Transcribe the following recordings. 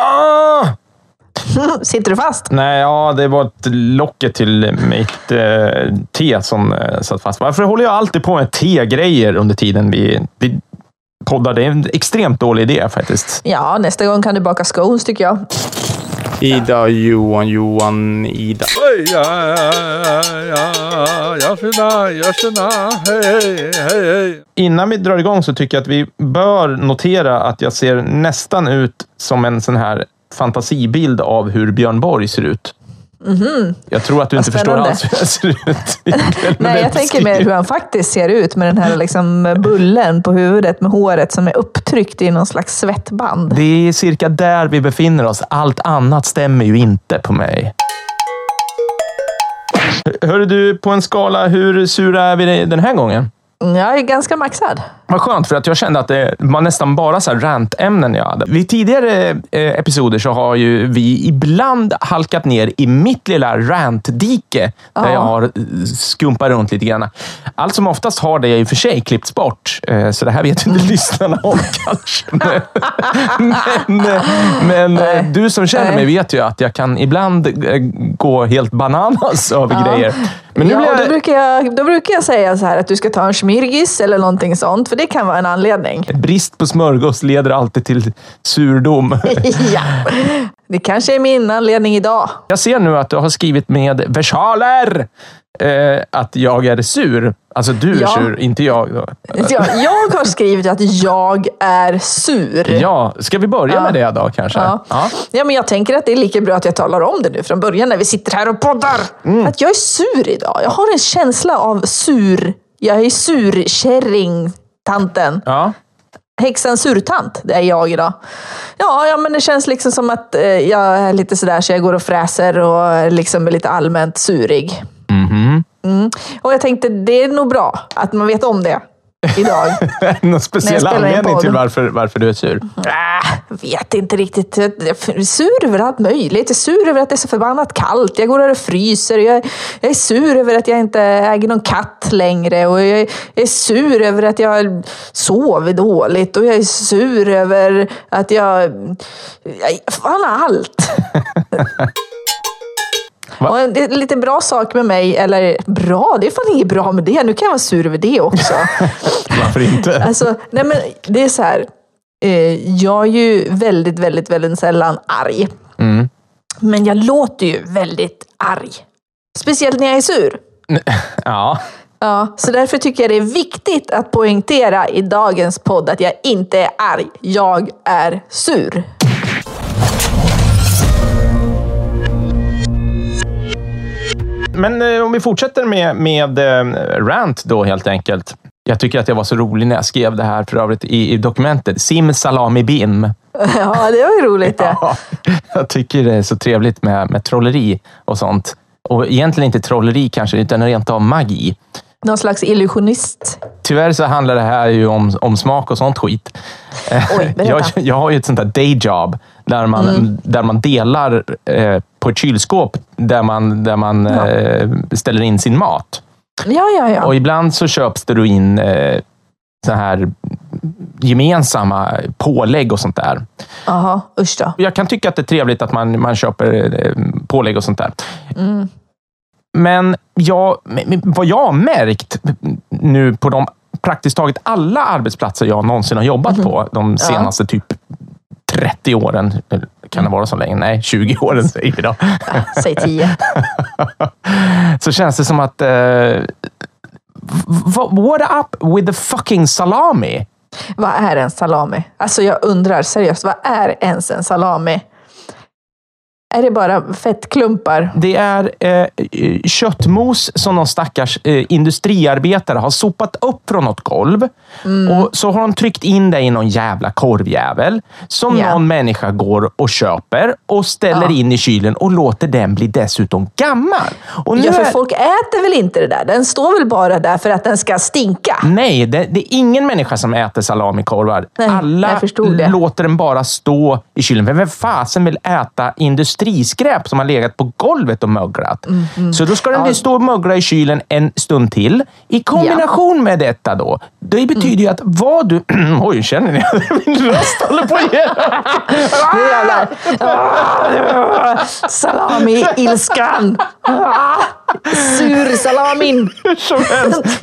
Ah! Sitter du fast? Nej, ja, det var ett locket till mitt eh, te som eh, satt fast. Varför håller jag alltid på med te-grejer under tiden vi, vi poddar? Det är en extremt dålig idé faktiskt. Ja, nästa gång kan du baka scones tycker jag. Ida, Johan, Johan, Ida. Hej, hej, hej. Innan vi drar igång så tycker jag att vi bör notera att jag ser nästan ut som en sån här fantasibild av hur Björn Borg ser ut. Jag tror att du inte förstår alls hur jag ser ut. Nej, jag tänker mer hur han faktiskt ser ut med den här liksom bullen på huvudet med håret som är upptryckt i någon slags svettband. Det är cirka där vi befinner oss. Allt annat stämmer ju inte på mig. Hör du, på en skala, hur sura är vi den här gången? Jag är ganska maxad. Vad skönt, för att jag kände att det var nästan bara så här rantämnen jag hade. Vid tidigare eh, episoder så har ju vi ibland halkat ner i mitt lilla rantdike, där Ja. jag har eh, skumpat runt lite grann. Allt som oftast har det i och för sig klippts bort, eh, så det här vet inte lyssnarna om kanske. Men, men, men du som känner mig vet ju att jag kan ibland gå helt bananas över Ja. grejer. Men nu ja, och då, jag... brukar jag, då brukar jag säga så här att du ska ta en schmirgis eller någonting sånt, för det kan vara en anledning. Brist på smörgås leder alltid till surdom. ja. Det kanske är min anledning idag. Jag ser nu att du har skrivit med versaler eh, att jag är sur. Alltså du är Ja. sur, inte jag. Då. Ja, jag har skrivit att jag är sur. Ja, ska vi börja Ja. med det då kanske? Ja. Ja. men jag tänker att det är lika bra att jag talar om det nu från början när vi sitter här och poddar. Mm. Att jag är sur idag. Jag har en känsla av sur. Jag är surkärring, tanten. ja. Häxan surtant, det är jag idag. Ja, ja, men det känns liksom som att eh, jag är lite sådär så jag går och fräser och liksom är lite allmänt surig. Mhm. Mm. Och jag tänkte, det är nog bra att man vet om det idag. Någon speciell anledning till varför, varför du är sur? Äh, vet inte riktigt. Jag är sur över allt möjligt. Jag är sur över att det är så förbannat kallt. Jag går här och fryser. Jag, jag är sur över att jag inte äger någon katt längre. Och jag, jag är sur över att jag sover dåligt. Och jag är sur över att jag... jag fan allt! Va? Och en lite bra sak med mig, eller bra, det är fan inget bra med det. Nu kan jag vara sur över det också. Varför inte? Alltså, nej men det är så här. Eh, jag är ju väldigt, väldigt, väldigt sällan arg. Mm. Men jag låter ju väldigt arg. Speciellt när jag är sur. Ja. Ja, så därför tycker jag det är viktigt att poängtera i dagens podd att jag inte är arg. Jag är sur. Men eh, om vi fortsätter med, med eh, rant då helt enkelt. Jag tycker att jag var så rolig när jag skrev det här för övrigt i, i dokumentet. Sim salami bim. Ja, det var ju roligt det. Ja, jag tycker det är så trevligt med, med trolleri och sånt. Och egentligen inte trolleri kanske, utan rent av magi. Någon slags illusionist. Tyvärr så handlar det här ju om, om smak och sånt skit. Oj, jag, jag har ju ett sånt där dayjob där man, Mm. där man delar eh, på ett kylskåp där man, där man Ja. eh, ställer in sin mat. Ja, ja, ja. Och ibland så köps det då in eh, så här gemensamma pålägg och sånt där. Jaha, usch då. Jag kan tycka att det är trevligt att man, man köper eh, pålägg och sånt där. Mm. Men jag, vad jag har märkt nu på de praktiskt taget alla arbetsplatser jag någonsin har jobbat Mhm. på de senaste typ 30 åren. Kan det vara så länge? Nej, 20 åren säger vi då. Säg tio. Så känns det som att... V- what up with the fucking salami? Vad är en salami? Alltså jag undrar seriöst, vad är ens en salami? Är det bara fettklumpar? Det är eh, köttmos som någon stackars eh, industriarbetare har sopat upp från något golv. Och så har de tryckt in det i någon jävla korvjävel som Ja. någon människa går och köper och ställer Ja. in i kylen och låter den bli dessutom gammal. Och nu Ja, för är- folk äter väl inte det där? Den står väl bara där för att den ska stinka? Nej, det, det är ingen människa som äter salamikorvar. Nej, Alla låter den bara stå i kylen. Men vem fasen vill äta industriskräp som har legat på golvet och möglat. Så då ska den Ja. stå och mögla i kylen en stund till. I kombination med detta då, det betyder ju att vad du... Oj, känner ni? Min röst håller på att ge! Ah, Salami-ilskan! Sur-salamin!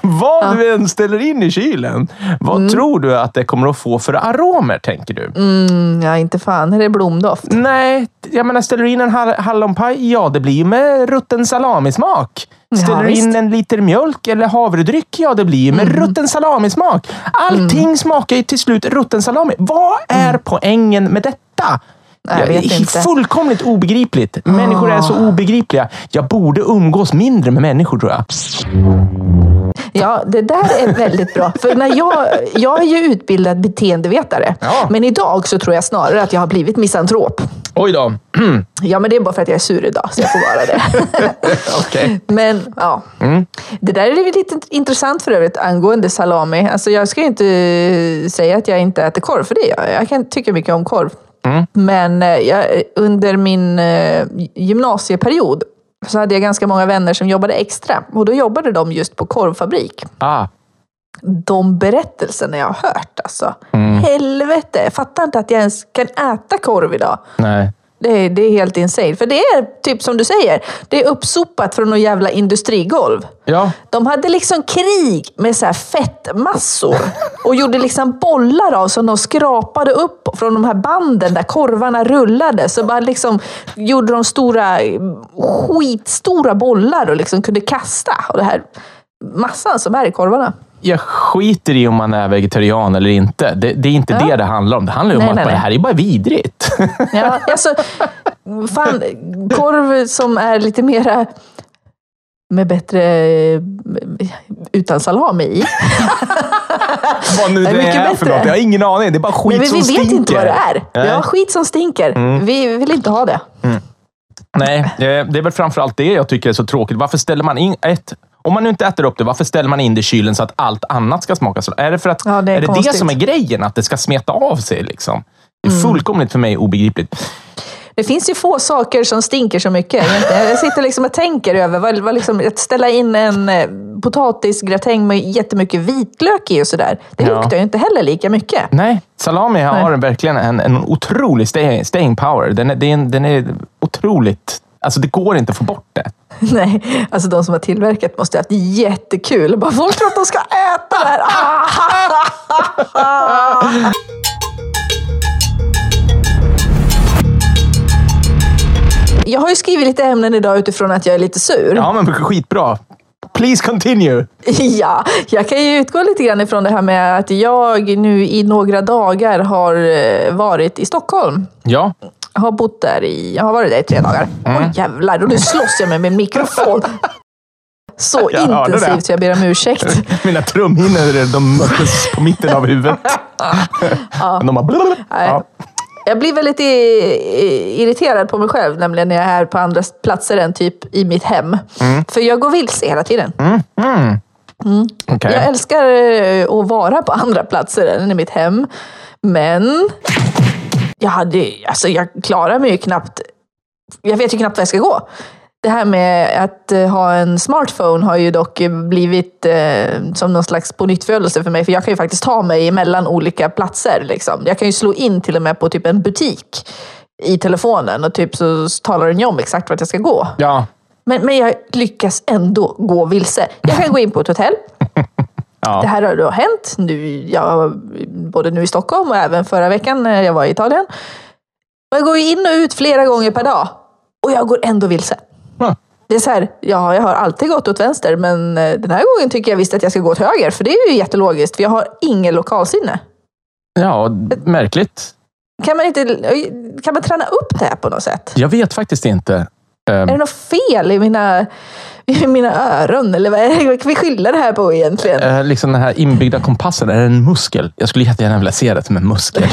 Vad du än ställer in i kylen, vad tror du att det kommer att få för aromer, tänker du? Mm, ja, inte fan är det blomdoft. Nej, jag menar ställer du in en hall- hallonpaj, ja det blir ju med rutten salamismak. Ja, Ställer du in. Mm. en liter mjölk eller havredryck, ja det blir med rutten salamismak. Allting smakar ju till slut rutten salami. Vad är poängen med detta? Jag Ja, vet inte. Ah. Fullkomligt obegripligt. Människor är så obegripliga. Jag borde umgås mindre med människor tror jag. Ja, det där är väldigt bra. För när jag, jag är ju utbildad beteendevetare. Ja. Men idag så tror jag snarare att jag har blivit misantrop. Oj då. Ja, men det är bara för att jag är sur idag, så jag får vara det. Okej. Men ja, Mm. det där är lite intressant för övrigt angående salami. Alltså, jag ska ju inte säga att jag inte äter korv, för det gör jag. Jag kan tycka mycket om korv. Mm. Men eh, jag, under min eh, gymnasieperiod så hade jag ganska många vänner som jobbade extra. Och då jobbade de just på korvfabrik. Ah. De berättelserna jag har hört alltså. Mm. Helvete, jag fattar inte att jag ens kan äta korv idag. Nej. Det är, det är helt insane. För det är typ som du säger, det är uppsopat från någon jävla industrigolv. Ja. De hade liksom krig med så här fettmassor och gjorde liksom bollar av som de skrapade upp från de här banden där korvarna rullade. Så bara liksom gjorde de stora, skitstora bollar och liksom kunde kasta. Och det här massan som är i korvarna. Jag skiter i om man är vegetarian eller inte. Det, det är inte Ja. det det handlar om. Det handlar ju om Nej, att nej, bara, det nej. här är bara vidrigt. Ja, alltså, fan, korv som är lite mera med bättre eh, utan salami i. Vad nu Det är det mycket är för något. Jag har ingen aning. Det är bara skit Men vi, som vi vet stinker. inte vad det är. Vi Nej. har skit som stinker. Vi vill inte ha det. Nej, det det är väl framförallt det jag tycker är så tråkigt. Varför ställer man in ett... Om man nu inte äter upp det, varför ställer man in det i kylen så att allt annat ska smaka så? Är det för att Ja, det är är det, det som är grejen? Att det ska smeta av sig? Liksom? Det är Mm. fullkomligt för mig obegripligt. Det finns ju få saker som stinker så mycket. Jag sitter liksom och tänker över vad, vad liksom, att ställa in en eh, potatisgratäng med jättemycket vitlök i och sådär. Det Ja. luktar ju inte heller lika mycket. Nej, salami har Nej. verkligen en, en otrolig stay, staying power. Den är, den, den är otroligt... Alltså det går inte att få bort det. Nej, alltså de som har tillverkat måste ha haft jättekul. Bara, folk tror att de ska äta det här. Ah! Jag har ju skrivit lite ämnen idag utifrån att jag är lite sur. Ja, men skitbra. Please continue. Ja, jag kan ju utgå lite grann ifrån det här med att jag nu i några dagar har eh, varit i Stockholm. Ja, Jag har bott där i, jag har varit där i tre dagar. Oj jävlar, och nu slåss jag med min mikrofon. Så Jag intensivt jag ber om ursäkt. mina trumhinnor de möttes på mitten av huvudet. Men de bara... Ja. Jag blir väldigt irriterad på mig själv, nämligen när jag är på andra platser än typ i mitt hem. För jag går vilse hela tiden. Okej. Jag älskar eh, att vara på andra platser än i mitt hem. Men jag, hade, alltså jag klarar mig ju knappt. Jag vet ju knappt var jag ska gå. Det här med att eh, ha en smartphone har ju dock blivit eh, som någon slags pånyttfödelse för mig. För jag kan ju faktiskt ta mig emellan olika platser. Liksom. Jag kan ju slå in till och med på typ en butik i telefonen och typ så talar den ju om exakt vart jag ska gå. Ja. Men, men jag lyckas ändå gå vilse. Jag kan gå in på ett hotell. Ja. Det här har då hänt, nu, jag, både nu i Stockholm och även förra veckan när jag var i Italien. Jag går ju in och ut flera gånger per dag och jag går ändå vilse. Huh. Det är så här, ja, jag har alltid gått åt vänster men eh, den här gången tycker jag visst att jag ska gå åt höger för det är ju jättelogiskt för jag har ingen lokalsinne. ja, märkligt. Kan man, inte, kan man träna upp det här på något sätt? Jag vet faktiskt inte. Ehm, Är det något fel i mina, i mina öron? Eller vad, är vad kan vi skylla det här på egentligen? eh, liksom den här inbyggda kompassen, är det en muskel? Jag skulle jättegärna vilja se det som en muskel.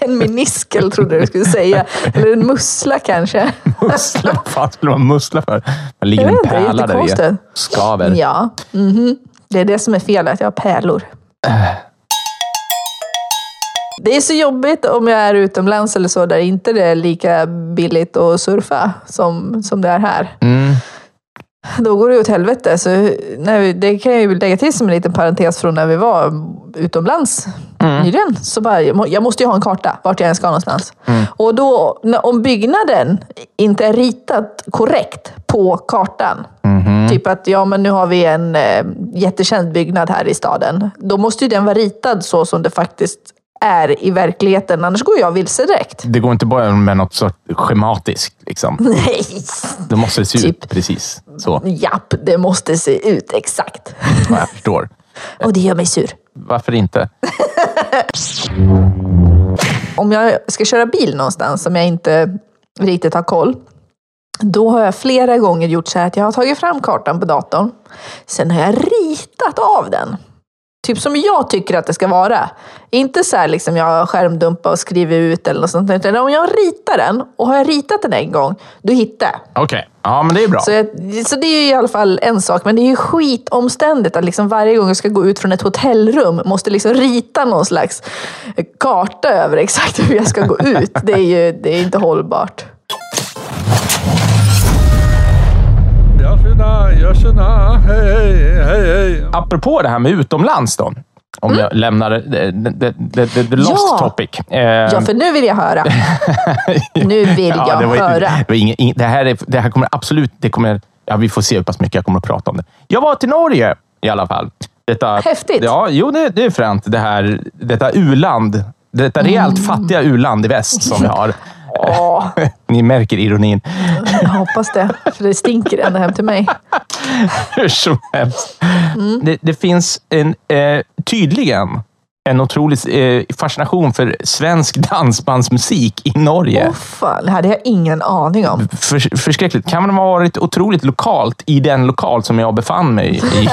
En meniskel trodde du skulle säga. Eller en mussla kanske. Mussla? Vad fan skulle man mussla för? Man ligger en pärla där i. Skaver. Ja, mhm. det är det som är fel, att jag har pärlor. Det är så jobbigt om jag är utomlands eller så, där inte det är lika billigt att surfa som, som det är här. Mm. Då går det åt helvete. Så när vi, det kan jag ju lägga till som en liten parentes från när vi var utomlands nyligen. Så bara, jag må- jag måste ju ha en karta vart jag än ska någonstans. Och då, om byggnaden inte är ritat korrekt på kartan, typ att ja, men nu har vi en eh, jättekänd byggnad här i staden. Då måste ju den vara ritad så som det faktiskt är i verkligheten, annars går jag vilse direkt. Det går inte bara med något så schematiskt. Liksom. Nej! Det måste se ut Typ. precis så. Japp, det måste se ut exakt. Vad jag förstår. Och det gör mig sur. Varför inte? Om jag ska köra bil någonstans som jag inte riktigt har koll, då har jag flera gånger gjort så här att jag har tagit fram kartan på datorn. Sen har jag ritat av den. Typ som jag tycker att det ska vara. Inte så här liksom jag har skärmdumpat och skrivit ut eller något sånt. Utan om jag ritar den, och har jag ritat den en gång, då hittar jag. Okej, ja men det är bra. Så, jag, så det är ju i alla fall en sak, men det är ju skitomständigt att liksom varje gång jag ska gå ut från ett hotellrum måste liksom rita någon slags karta över exakt hur jag ska gå ut. Det är ju det är inte hållbart. Hej hej hej. Apropå det här med utomlands då. Om jag lämnar the, the, the, the, lost Mm. Ja. topic. Eh, Ja, för nu vill jag höra. Nu vill jag det var, höra. Det, var ingen, ing- det, här är, det här kommer absolut... Det kommer, ja, vi får se hur pass mycket jag kommer att prata om det. Jag var till Norge i alla fall. Detta, Häftigt. Ja, jo, det, det är fränt. Det här, detta u-land. Detta rejält Mm. fattiga u-land i väst som vi har. Åh, Ni märker ironin. jag hoppas det, för det stinker ända hem till mig. Hur som helst. Mm. Det, det finns en, eh, tydligen en otrolig eh, fascination för svensk dansbandsmusik i Norge. Fan, det hade jag ingen aning om. För, förskräckligt. Kan man ha varit otroligt lokalt i den lokal som jag befann mig i,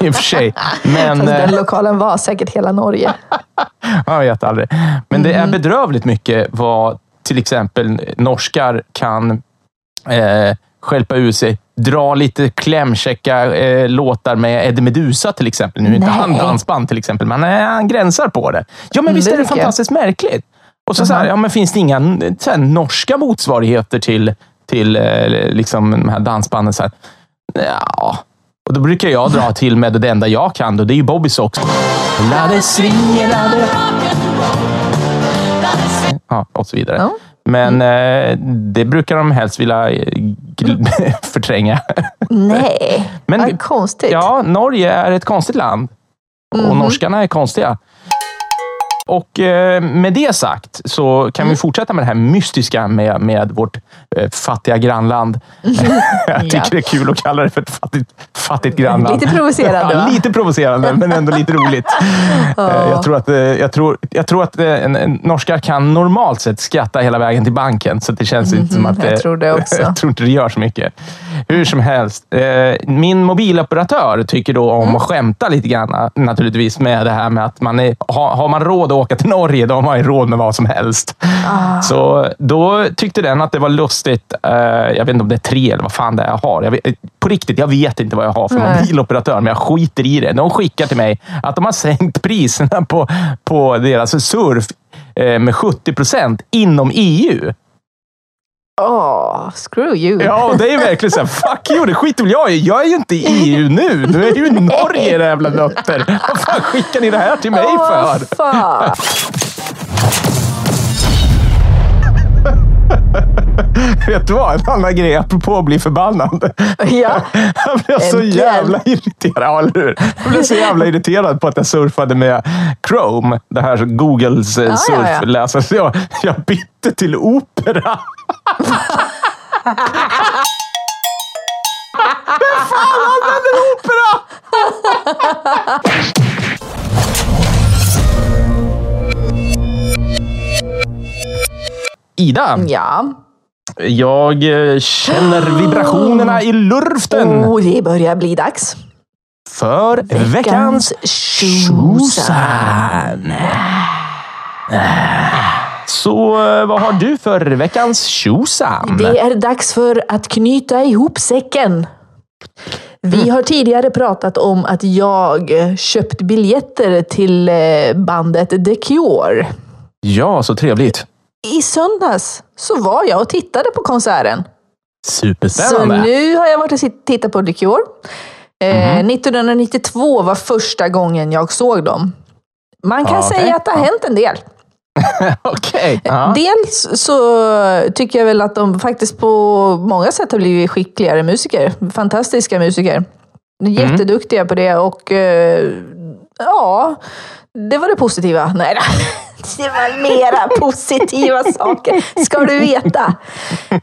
i och för sig. Men Fast den eh, lokalen var säkert hela Norge. jag vet aldrig. Men det är Mm. bedrövligt mycket vad till exempel norskar kan eh, skälpa ur sig. Dra lite klämkäcka eh, låtar med Eddie Meduza till exempel. Nu är inte han dansband till exempel, men eh, han gränsar på det. Ja, men visst är det fantastiskt märkligt? Och så, så här, ja, men finns det inga så här, norska motsvarigheter till, till eh, liksom, de här dansbanden? Så här? Ja. Och då brukar jag dra till med det enda jag kan och det är ju Bobby Sox. Ja, och så vidare. Ja. Men eh, det brukar de helst vilja eh, gl- förtränga. Nej, Men- vad konstigt. Ja, Norge är ett konstigt land. Och norskarna är konstiga. Och eh, med det sagt så kan vi fortsätta med det här mystiska med, med vårt eh, fattiga grannland. Jag tycker Ja. det är kul att kalla det för ett fattigt, fattigt grannland. Lite provocerande, Ja, lite provocerande, men ändå lite roligt. Eh, jag tror att, jag tror, jag tror att en, en, norskar kan normalt sett skratta hela vägen till banken, så det känns inte som att Mhm, jag tror det också. jag tror inte det gör så mycket. Hur som helst. Min mobiloperatör tycker då Mm. om att skämta lite grann naturligtvis med det här med att man är, har, har man råd att åka till Norge, då har ju råd med vad som helst. Ah. Så då tyckte den att det var lustigt. Eh, jag vet inte om det är tre eller vad fan det är jag har. Jag vet, på riktigt, jag vet inte vad jag har för Nej. mobiloperatör, men jag skiter i det. De skickar till mig att de har sänkt priserna på, på deras surf eh, med 70 procent inom EU. Åh, screw you. Ja, det är verkligen så här, fuck you, det skiter väl jag i. Jag är ju inte i EU nu. Nu är ju Norge, era jävla nötter. Vad fan skickar ni det här till mig Åh, för? fan. Vet du vad? En annan grej, apropå att bli förbannad. Ja. Jag blev så jävla irriterad. Ja, eller hur? Jag blev så jävla irriterad på att jag surfade med Chrome, det här Googles eh, ja, ja. surfläsare. Så jag, jag bytte till Opera. Vem fan använder Opera? Ida, ja. jag eh, känner vibrationerna i luften Oh, det börjar bli dags. för veckans tjosan. Så eh, vad har du för veckans tjosan? Det är dags för att knyta ihop säcken. Vi har tidigare pratat om att jag köpt biljetter till eh, bandet The Cure. Ja, så trevligt. I söndags så var jag och tittade på konserten. Så Superspännande. nu har jag varit och tittat på The Cure. Eh, 1992 var första gången jag såg dem. Man kan okej. säga att det har hänt en del. Okej. Ja. Dels så tycker jag väl att de faktiskt på många sätt har blivit skickligare musiker. Fantastiska musiker. Jätteduktiga på det och eh, ja, det var det positiva. Nej då. Det var mera positiva saker, ska du veta.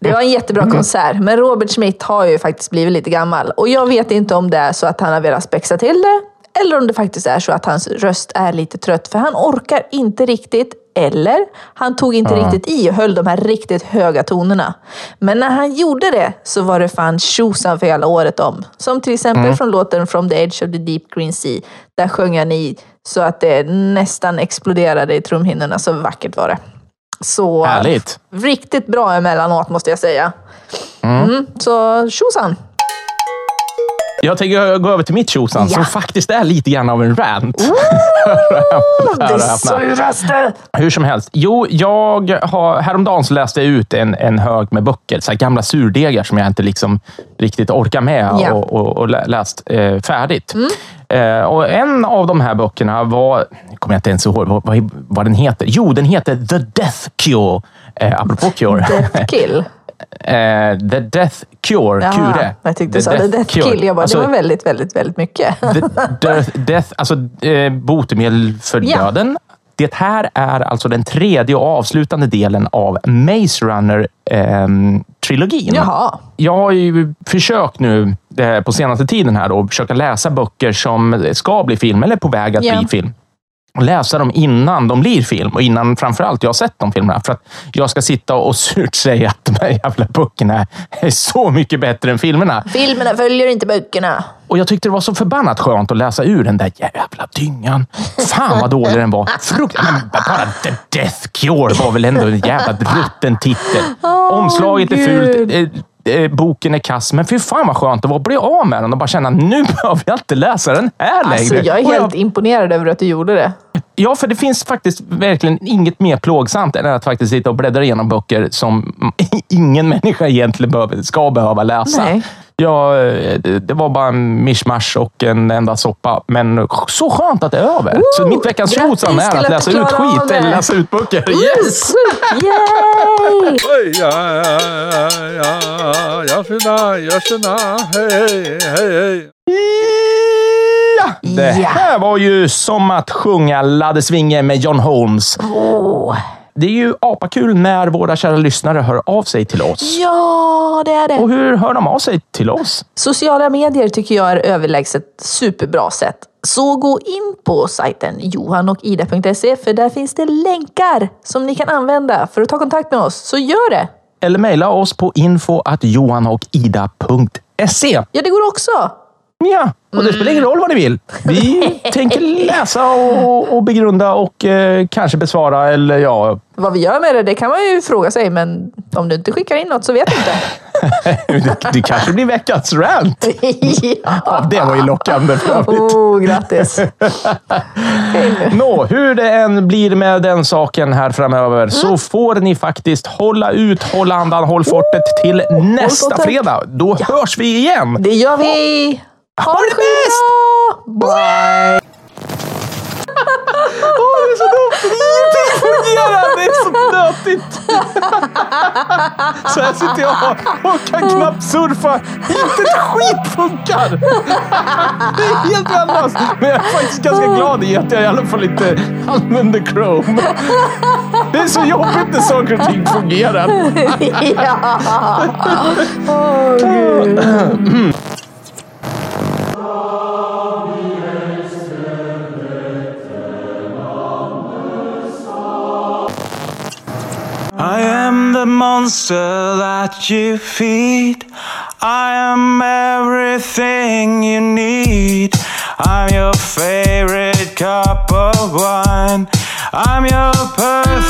Det var en jättebra konsert, men Robert Smith har ju faktiskt blivit lite gammal. Och jag vet inte om det är så att han har velat spexa till det, eller om det faktiskt är så att hans röst är lite trött, för han orkar inte riktigt, eller han tog inte riktigt i och höll de här riktigt höga tonerna. Men när han gjorde det så var det fan tjosan för hela året om. Som till exempel från låten From the Edge of the Deep Green Sea. Där sjöng han i så att det nästan exploderade i trumhinnorna, så vackert var det. Så Härligt. riktigt bra emellanåt måste jag säga. Mm, så tjosan! Jag tänker gå över till mitt tjosan, Ja. som faktiskt är lite grann av en rant. Suraste! Hur som helst. Jo, jag har, häromdagen så läste jag ut en, en hög med böcker. Så gamla surdegar som jag inte liksom riktigt orkar med Ja. och, och, och lä- läst eh, färdigt. Eh, och en av de här böckerna var, jag kommer jag inte ens ihåg vad, vad, vad den heter. Jo, den heter The Death Cure. Eh, apropå Cure. Death kill. eh, The Death Cure. Jaha, Kure. jag tyckte du sa det. Death Cure. kill. Jag bara, Alltså, det var väldigt, väldigt, väldigt mycket. The- Death, death, alltså eh, botemedel för Ja. döden. Det här är alltså den tredje och avslutande delen av Maze Runner-trilogin. Jaha. jag har ju försökt nu eh, på senaste tiden här då, försöka läsa böcker som ska bli film eller på väg att Ja. bli film. Läsa dem innan de blir film och innan framförallt jag har sett de filmerna. För att jag ska sitta och surt säga att de här jävla böckerna är så mycket bättre än filmerna. Filmerna följer inte böckerna. Och jag tyckte det var så förbannat skönt att läsa ur den där jävla dyngan. Fan vad dålig den var. Frukt, men bara The Death Cure var väl ändå en jävla rutten titel. Omslaget är fult. eh, eh, Boken är kass, men fy fan vad skönt det var att bli av med den och bara känna nu behöver jag inte läsa den här längre. Alltså, jag är helt imponerad över att du gjorde det. Ja, för det finns faktiskt verkligen inget mer plågsamt än att faktiskt sitta och bläddra igenom böcker som ingen människa egentligen behöver, ska behöva läsa. Nej. Ja, det var bara en mischmasch och en enda soppa. Men så skönt att det är över. så mitt veckans tjosan är att läsa ut skit eller läsa ut böcker. Yes! Yay! Det Ja. här var ju som att sjunga Ladde Svinge med John Holmes. Åh. Det är ju apakul när våra kära lyssnare hör av sig till oss. Ja, det är det. Och hur hör de av sig till oss? Sociala medier tycker jag är överlägset superbra sätt. Så gå in på sajten johanochida.se för där finns det länkar som ni kan använda för att ta kontakt med oss. Så gör det! eller mejla oss på info johanochida.se. Ja, det går också. Ja, och det spelar ingen roll vad ni vill. Vi tänker läsa och, och begrunda och eh, kanske besvara eller ja, Vad vi gör med det, det kan man ju fråga sig, men om du inte skickar in något så vet du inte. det, det kanske blir veckans rant. Ja, det var ju lockande för övrigt. Oh, grattis! Nå, hur det än blir med den saken här framöver så får ni faktiskt hålla ut, hålla andan, håll fortet till nästa fredag. Då hörs vi igen. Det gör vi! Ha det bäst! Bye! Åh, det är så dumt! Ingenting fungerar! Det är så nötigt! Så här sitter jag och kan knappt surfa. Inte ett skit funkar! Det är helt värdelöst. Men jag är faktiskt ganska glad i att jag i alla fall inte använder Chrome. Det är så jobbigt när saker och ting fungerar. ja. Åh, monster that you feed. I am everything you need. I'm your favorite cup of wine. I'm your perfect.